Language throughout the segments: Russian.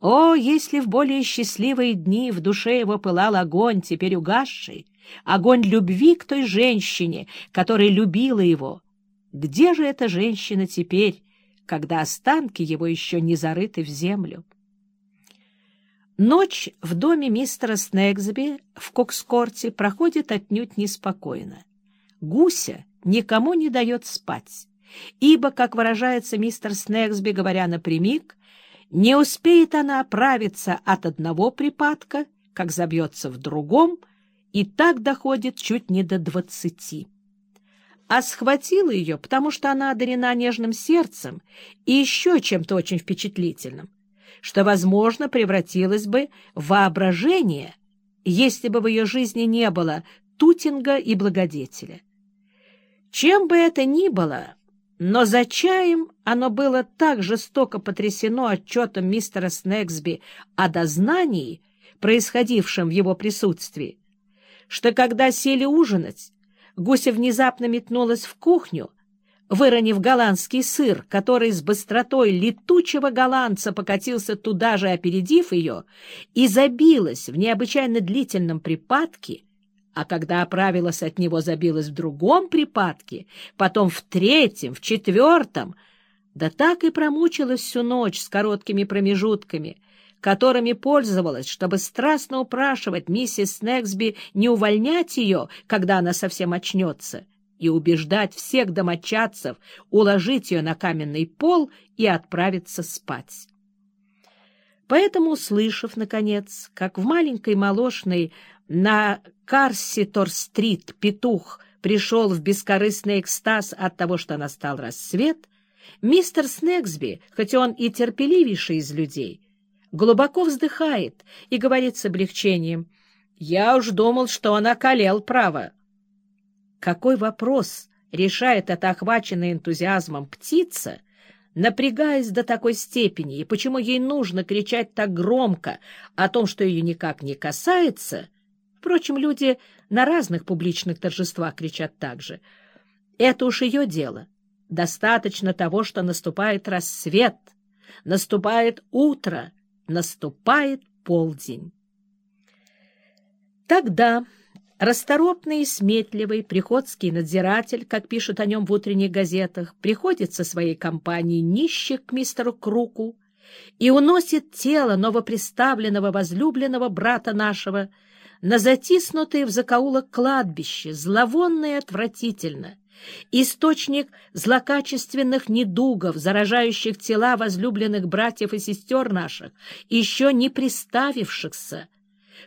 О, если в более счастливые дни в душе его пылал огонь, теперь угасший, огонь любви к той женщине, которая любила его. Где же эта женщина теперь, когда останки его еще не зарыты в землю? Ночь в доме мистера Снегсби в Кокскорте проходит отнюдь неспокойно. Гуся никому не дает спать, ибо, как выражается мистер Снегсби, говоря напрямик, не успеет она оправиться от одного припадка, как забьется в другом, и так доходит чуть не до двадцати. А схватила ее, потому что она одарена нежным сердцем и еще чем-то очень впечатлительным что, возможно, превратилось бы в воображение, если бы в ее жизни не было Тутинга и Благодетеля. Чем бы это ни было, но за чаем оно было так жестоко потрясено отчетом мистера Снегсби о дознании, происходившем в его присутствии, что когда сели ужинать, Гуся внезапно метнулась в кухню выронив голландский сыр, который с быстротой летучего голландца покатился туда же, опередив ее, и забилась в необычайно длительном припадке, а когда оправилась от него, забилась в другом припадке, потом в третьем, в четвертом, да так и промучилась всю ночь с короткими промежутками, которыми пользовалась, чтобы страстно упрашивать миссис Снегсби не увольнять ее, когда она совсем очнется — и убеждать всех домочадцев уложить ее на каменный пол и отправиться спать. Поэтому, услышав, наконец, как в маленькой молочной на Карситор-стрит петух пришел в бескорыстный экстаз от того, что настал рассвет, мистер Снегсби, хоть он и терпеливейший из людей, глубоко вздыхает и говорит с облегчением, «Я уж думал, что он околел, право». Какой вопрос решает эта охваченная энтузиазмом птица, напрягаясь до такой степени, и почему ей нужно кричать так громко о том, что ее никак не касается? Впрочем, люди на разных публичных торжествах кричат так же. Это уж ее дело. Достаточно того, что наступает рассвет, наступает утро, наступает полдень. Тогда Расторопный и сметливый приходский надзиратель, как пишут о нем в утренних газетах, приходит со своей компанией нищих к мистеру Круку и уносит тело новоприставленного возлюбленного брата нашего на затиснутое в закоулок кладбище, зловонно и отвратительно, источник злокачественных недугов, заражающих тела возлюбленных братьев и сестер наших, еще не приставившихся,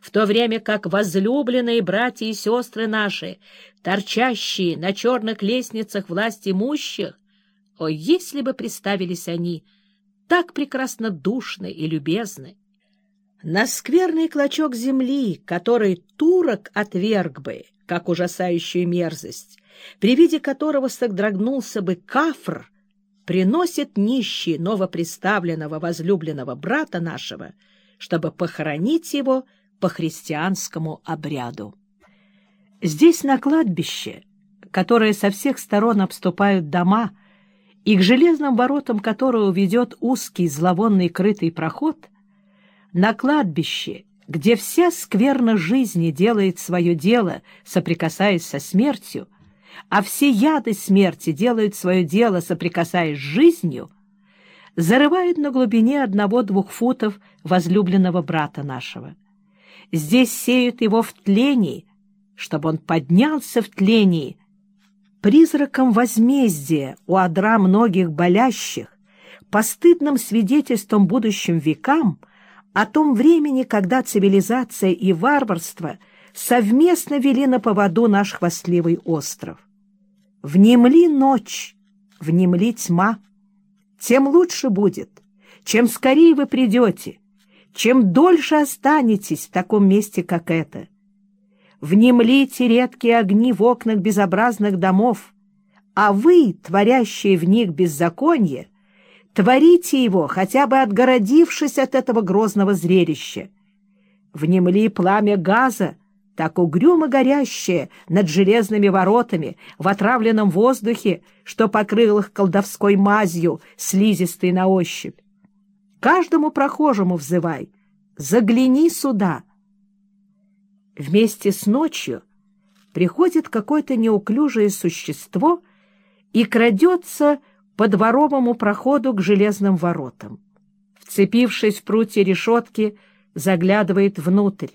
в то время как возлюбленные братья и сестры наши, торчащие на черных лестницах власть имущих, о, если бы представились они так прекрасно душны и любезны! На скверный клочок земли, который турок отверг бы, как ужасающую мерзость, при виде которого содрогнулся бы кафр, приносит нищий новоприставленного возлюбленного брата нашего, чтобы похоронить его по христианскому обряду. Здесь, на кладбище, которое со всех сторон обступают дома, и к железным воротам которого ведет узкий зловонный крытый проход, на кладбище, где вся скверна жизни делает свое дело, соприкасаясь со смертью, а все яды смерти делают свое дело, соприкасаясь с жизнью, зарывают на глубине одного-двух футов возлюбленного брата нашего. Здесь сеют его в тлении, чтобы он поднялся в тлении, призраком возмездия у одра многих болящих, постыдным свидетельством будущим векам о том времени, когда цивилизация и варварство совместно вели на поводу наш хвастливый остров. Внемли ночь, внемли тьма, тем лучше будет, чем скорее вы придете, чем дольше останетесь в таком месте, как это. Внемлите редкие огни в окнах безобразных домов, а вы, творящие в них беззаконие, творите его, хотя бы отгородившись от этого грозного зрелища. Внемли пламя газа, так угрюмо горящее над железными воротами в отравленном воздухе, что покрыл их колдовской мазью, слизистой на ощупь. каждому прохожему взывай. Загляни сюда. Вместе с ночью приходит какое-то неуклюжее существо и крадется по дворовому проходу к железным воротам. Вцепившись в прутья решетки, заглядывает внутрь.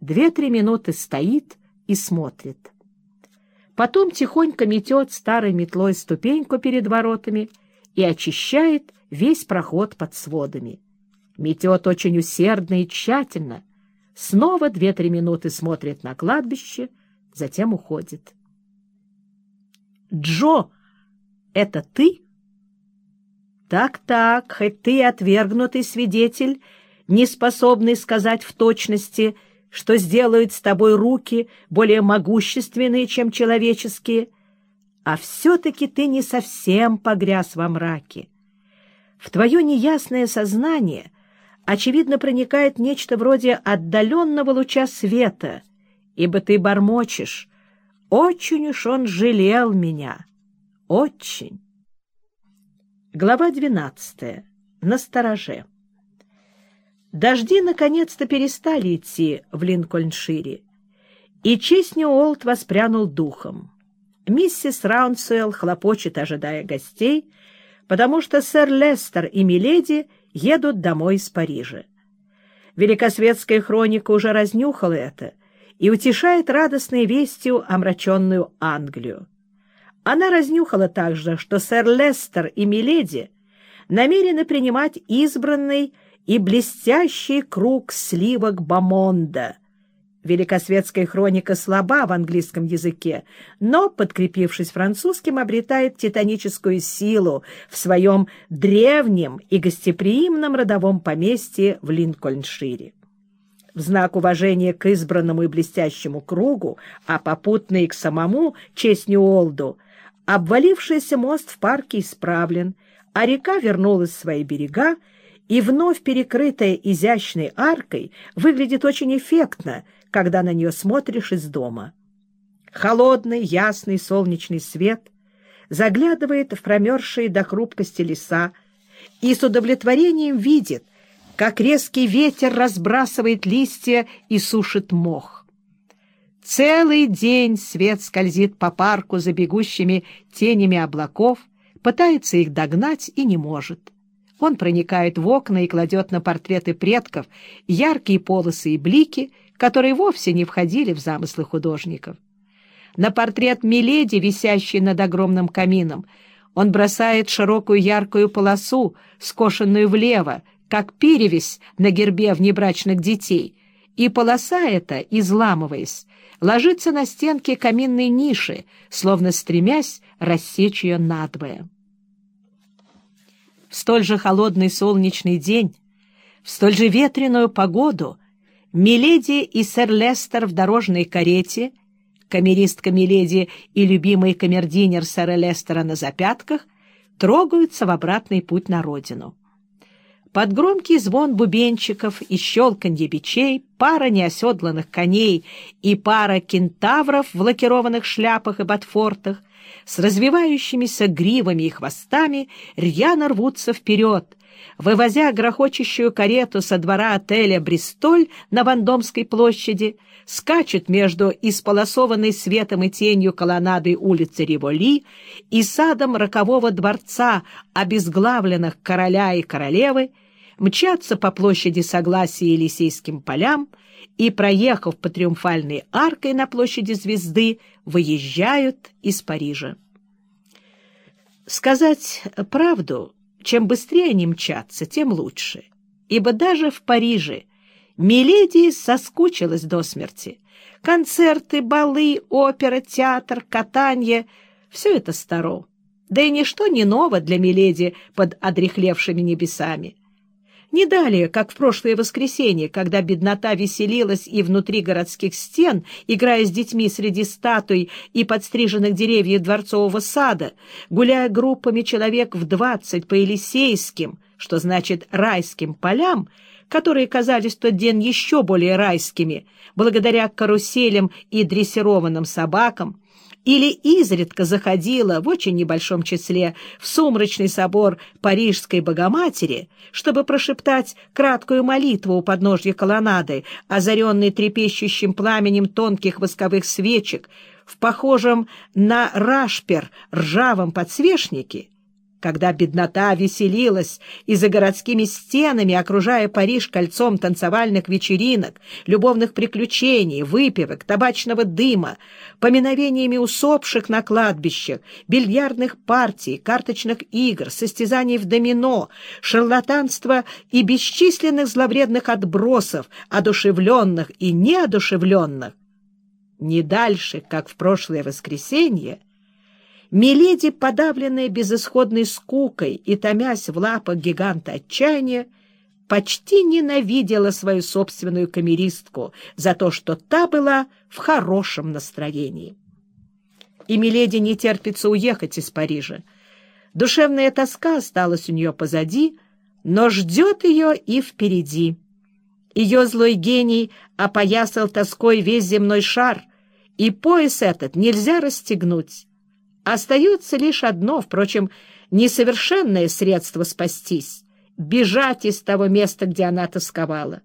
Две-три минуты стоит и смотрит. Потом тихонько метет старой метлой ступеньку перед воротами и очищает весь проход под сводами. Метет очень усердно и тщательно. Снова две-три минуты смотрит на кладбище, затем уходит. «Джо, это ты?» Так-так, хоть ты отвергнутый свидетель, не способный сказать в точности, что сделают с тобой руки более могущественные, чем человеческие, а все-таки ты не совсем погряз во мраке. В твое неясное сознание, очевидно, проникает нечто вроде отдаленного луча света, ибо ты бормочешь. Очень уж он жалел меня. Очень. Глава 12. На стороже. Дожди наконец-то перестали идти в Линкольншире, и Чесни Уолт воспрянул духом. Миссис Раунсуэлл хлопочет, ожидая гостей, потому что сэр Лестер и Миледи едут домой из Парижа. Великосветская хроника уже разнюхала это и утешает радостной вестью омраченную Англию. Она разнюхала также, что сэр Лестер и Миледи намерены принимать избранный и блестящий круг сливок Бамонда. Великосветская хроника слаба в английском языке, но, подкрепившись французским, обретает титаническую силу в своем древнем и гостеприимном родовом поместье в Линкольншире. В знак уважения к избранному и блестящему кругу, а попутно и к самому честь Олду, Обвалившийся мост в парке исправлен, а река вернулась в свои берега, и вновь перекрытая изящной аркой выглядит очень эффектно, когда на нее смотришь из дома. Холодный, ясный солнечный свет заглядывает в промерзшие до хрупкости леса и с удовлетворением видит, как резкий ветер разбрасывает листья и сушит мох. Целый день свет скользит по парку за бегущими тенями облаков, пытается их догнать и не может. Он проникает в окна и кладет на портреты предков яркие полосы и блики, которые вовсе не входили в замыслы художников. На портрет Миледи, висящий над огромным камином, он бросает широкую яркую полосу, скошенную влево, как перевесь на гербе внебрачных детей, и полоса эта, изламываясь, ложится на стенки каминной ниши, словно стремясь рассечь ее надвое. В столь же холодный солнечный день, в столь же ветреную погоду, Миледи и сэр Лестер в дорожной карете, камеристка Миледи и любимый камердинер сэра Лестера на запятках, трогаются в обратный путь на родину. Под громкий звон бубенчиков и щелканье бичей пара неоседланных коней и пара кентавров в лакированных шляпах и ботфортах с развивающимися гривами и хвостами рьяно рвутся вперед, вывозя грохочущую карету со двора отеля «Бристоль» на Вандомской площади, скачут между исполосованной светом и тенью колоннадой улицы Риволи и садом рокового дворца обезглавленных короля и королевы, мчатся по площади Согласия и Елисейским полям и, проехав по Триумфальной аркой на площади Звезды, выезжают из Парижа. Сказать правду, чем быстрее они мчатся, тем лучше, ибо даже в Париже Миледи соскучилась до смерти. Концерты, балы, опера, театр, катанье — все это старо. Да и ничто не ново для Миледи под одрехлевшими небесами. Не далее, как в прошлое воскресенье, когда беднота веселилась и внутри городских стен, играя с детьми среди статуй и подстриженных деревьев дворцового сада, гуляя группами человек в двадцать по Елисейским, что значит райским полям, которые казались в тот день еще более райскими, благодаря каруселям и дрессированным собакам, или изредка заходила в очень небольшом числе в сумрачный собор Парижской Богоматери, чтобы прошептать краткую молитву у подножья колоннады, озаренной трепещущим пламенем тонких восковых свечек, в похожем на рашпер ржавом подсвечнике, когда беднота веселилась и за городскими стенами, окружая Париж кольцом танцевальных вечеринок, любовных приключений, выпивок, табачного дыма, поминовениями усопших на кладбищах, бильярдных партий, карточных игр, состязаний в домино, шарлатанства и бесчисленных зловредных отбросов, одушевленных и неодушевленных, не дальше, как в прошлое воскресенье, Миледи, подавленная безысходной скукой и томясь в лапах гиганта отчаяния, почти ненавидела свою собственную камеристку за то, что та была в хорошем настроении. И Миледи не терпится уехать из Парижа. Душевная тоска осталась у нее позади, но ждет ее и впереди. Ее злой гений опоясал тоской весь земной шар, и пояс этот нельзя расстегнуть. Остается лишь одно, впрочем, несовершенное средство спастись — бежать из того места, где она тосковала,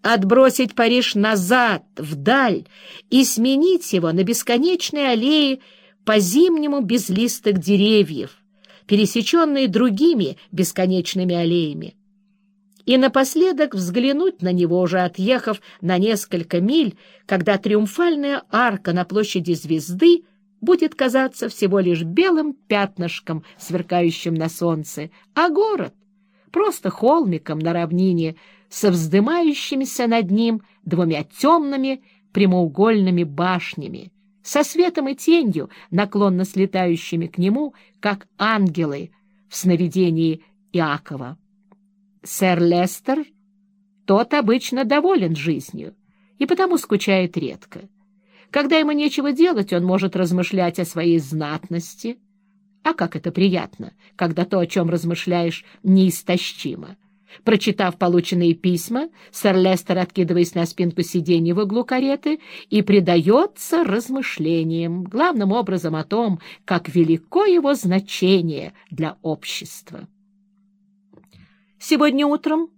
отбросить Париж назад, вдаль, и сменить его на бесконечные аллеи по-зимнему безлистых деревьев, пересеченные другими бесконечными аллеями. И напоследок взглянуть на него, уже отъехав на несколько миль, когда триумфальная арка на площади Звезды — будет казаться всего лишь белым пятнышком, сверкающим на солнце, а город — просто холмиком на равнине со вздымающимися над ним двумя темными прямоугольными башнями, со светом и тенью, наклонно слетающими к нему, как ангелы в сновидении Иакова. Сэр Лестер, тот обычно доволен жизнью и потому скучает редко. Когда ему нечего делать, он может размышлять о своей знатности. А как это приятно, когда то, о чем размышляешь, неистощимо. Прочитав полученные письма, сэр Лестер, откидываясь на спинку сиденья в углу кареты, и предается размышлениям, главным образом о том, как велико его значение для общества. «Сегодня утром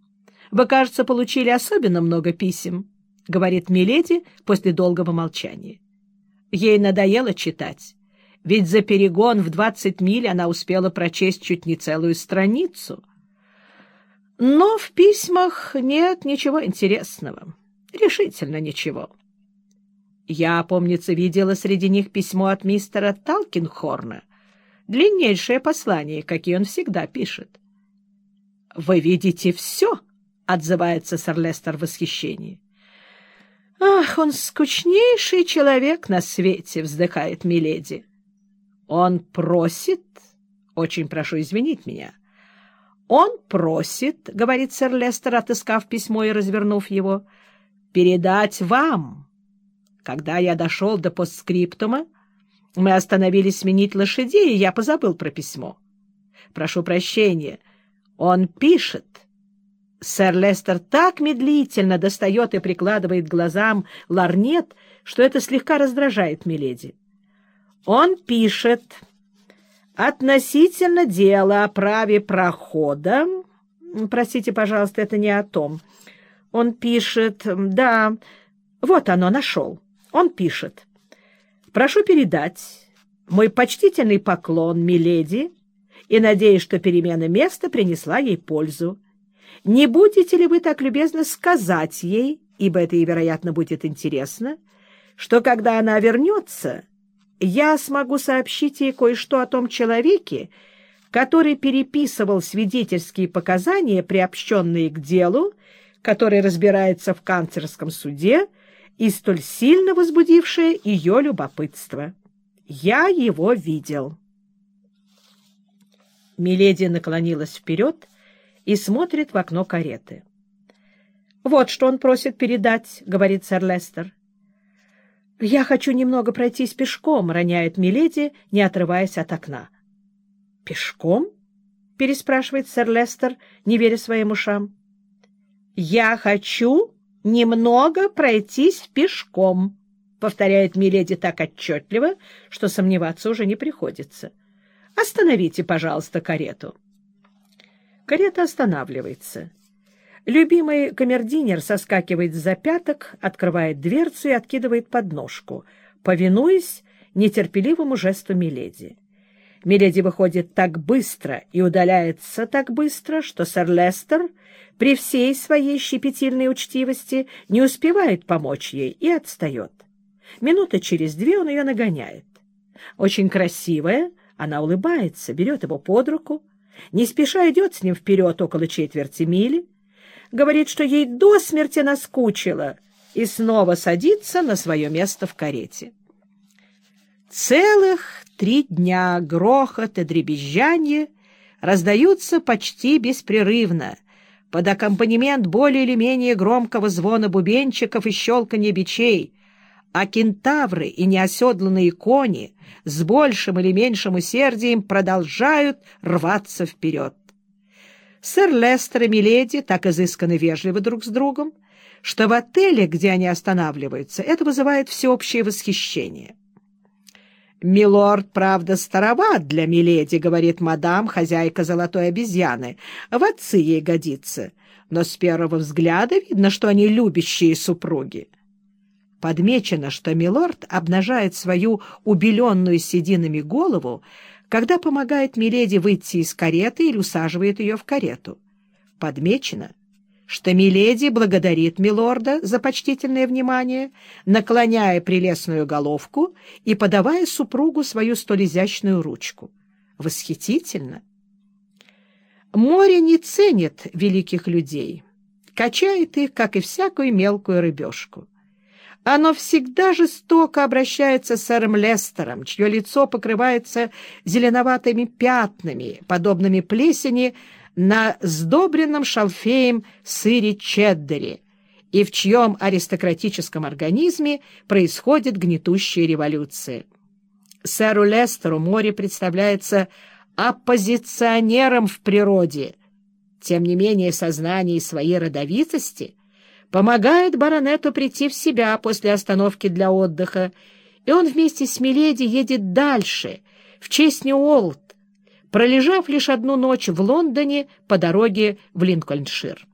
вы, кажется, получили особенно много писем», — говорит Миледи после долгого молчания. Ей надоело читать, ведь за перегон в двадцать миль она успела прочесть чуть не целую страницу. Но в письмах нет ничего интересного, решительно ничего. Я, помнится, видела среди них письмо от мистера Талкинхорна, длиннейшее послание, какие он всегда пишет. — Вы видите все, — отзывается сэр Лестер в восхищении. «Ах, он скучнейший человек на свете!» — вздыхает Миледи. «Он просит...» «Очень прошу извинить меня». «Он просит, — говорит сэр Лестер, отыскав письмо и развернув его, — передать вам. Когда я дошел до постскриптума, мы остановились сменить лошадей, и я позабыл про письмо. Прошу прощения. Он пишет, Сэр Лестер так медлительно достает и прикладывает глазам ларнет, что это слегка раздражает Миледи. Он пишет относительно дела о праве прохода... Простите, пожалуйста, это не о том. Он пишет... Да, вот оно, нашел. Он пишет. Прошу передать мой почтительный поклон Миледи и надеюсь, что перемена места принесла ей пользу. Не будете ли вы так любезно сказать ей, ибо это ей, вероятно, будет интересно, что когда она вернется, я смогу сообщить ей кое-что о том человеке, который переписывал свидетельские показания, приобщенные к делу, который разбирается в канцерском суде и столь сильно возбудившее ее любопытство. Я его видел. Миледи наклонилась вперед и смотрит в окно кареты. «Вот что он просит передать», — говорит сэр Лестер. «Я хочу немного пройтись пешком», — роняет Миледи, не отрываясь от окна. «Пешком?» — переспрашивает сэр Лестер, не веря своим ушам. «Я хочу немного пройтись пешком», — повторяет Миледи так отчетливо, что сомневаться уже не приходится. «Остановите, пожалуйста, карету». Карета останавливается. Любимый камердинер соскакивает с запяток, открывает дверцу и откидывает подножку, повинуясь нетерпеливому жесту Миледи. Миледи выходит так быстро и удаляется так быстро, что сэр Лестер при всей своей щепетильной учтивости не успевает помочь ей и отстает. Минуты через две он ее нагоняет. Очень красивая, она улыбается, берет его под руку, не спеша идет с ним вперед около четверти мили, говорит, что ей до смерти наскучило, и снова садится на свое место в карете. Целых три дня грохот и дребезжанье раздаются почти беспрерывно, под аккомпанемент более или менее громкого звона бубенчиков и щелканья бичей, а кентавры и неоседланные кони с большим или меньшим усердием продолжают рваться вперед. Сэр Лестер и Миледи так изысканно вежливы друг с другом, что в отеле, где они останавливаются, это вызывает всеобщее восхищение. «Милорд, правда, староват для Миледи», — говорит мадам, хозяйка золотой обезьяны. «В отцы ей годится, но с первого взгляда видно, что они любящие супруги». Подмечено, что Милорд обнажает свою убеленную сединами голову, когда помогает Миледи выйти из кареты или усаживает ее в карету. Подмечено — что Миледи благодарит Милорда за почтительное внимание, наклоняя прелестную головку и подавая супругу свою столь изящную ручку. Восхитительно! Море не ценит великих людей, качает их, как и всякую мелкую рыбешку. Оно всегда жестоко обращается с сэром Лестером, чье лицо покрывается зеленоватыми пятнами, подобными плесени, на сдобренном шалфеем сыре чеддере и в чьем аристократическом организме происходит гнетущая революция. Сэру Лестеру море представляется оппозиционером в природе. Тем не менее, сознание своей родовитости помогает баронету прийти в себя после остановки для отдыха, и он вместе с Миледи едет дальше, в честь Ньюолт, пролежав лишь одну ночь в Лондоне по дороге в Линкольншир.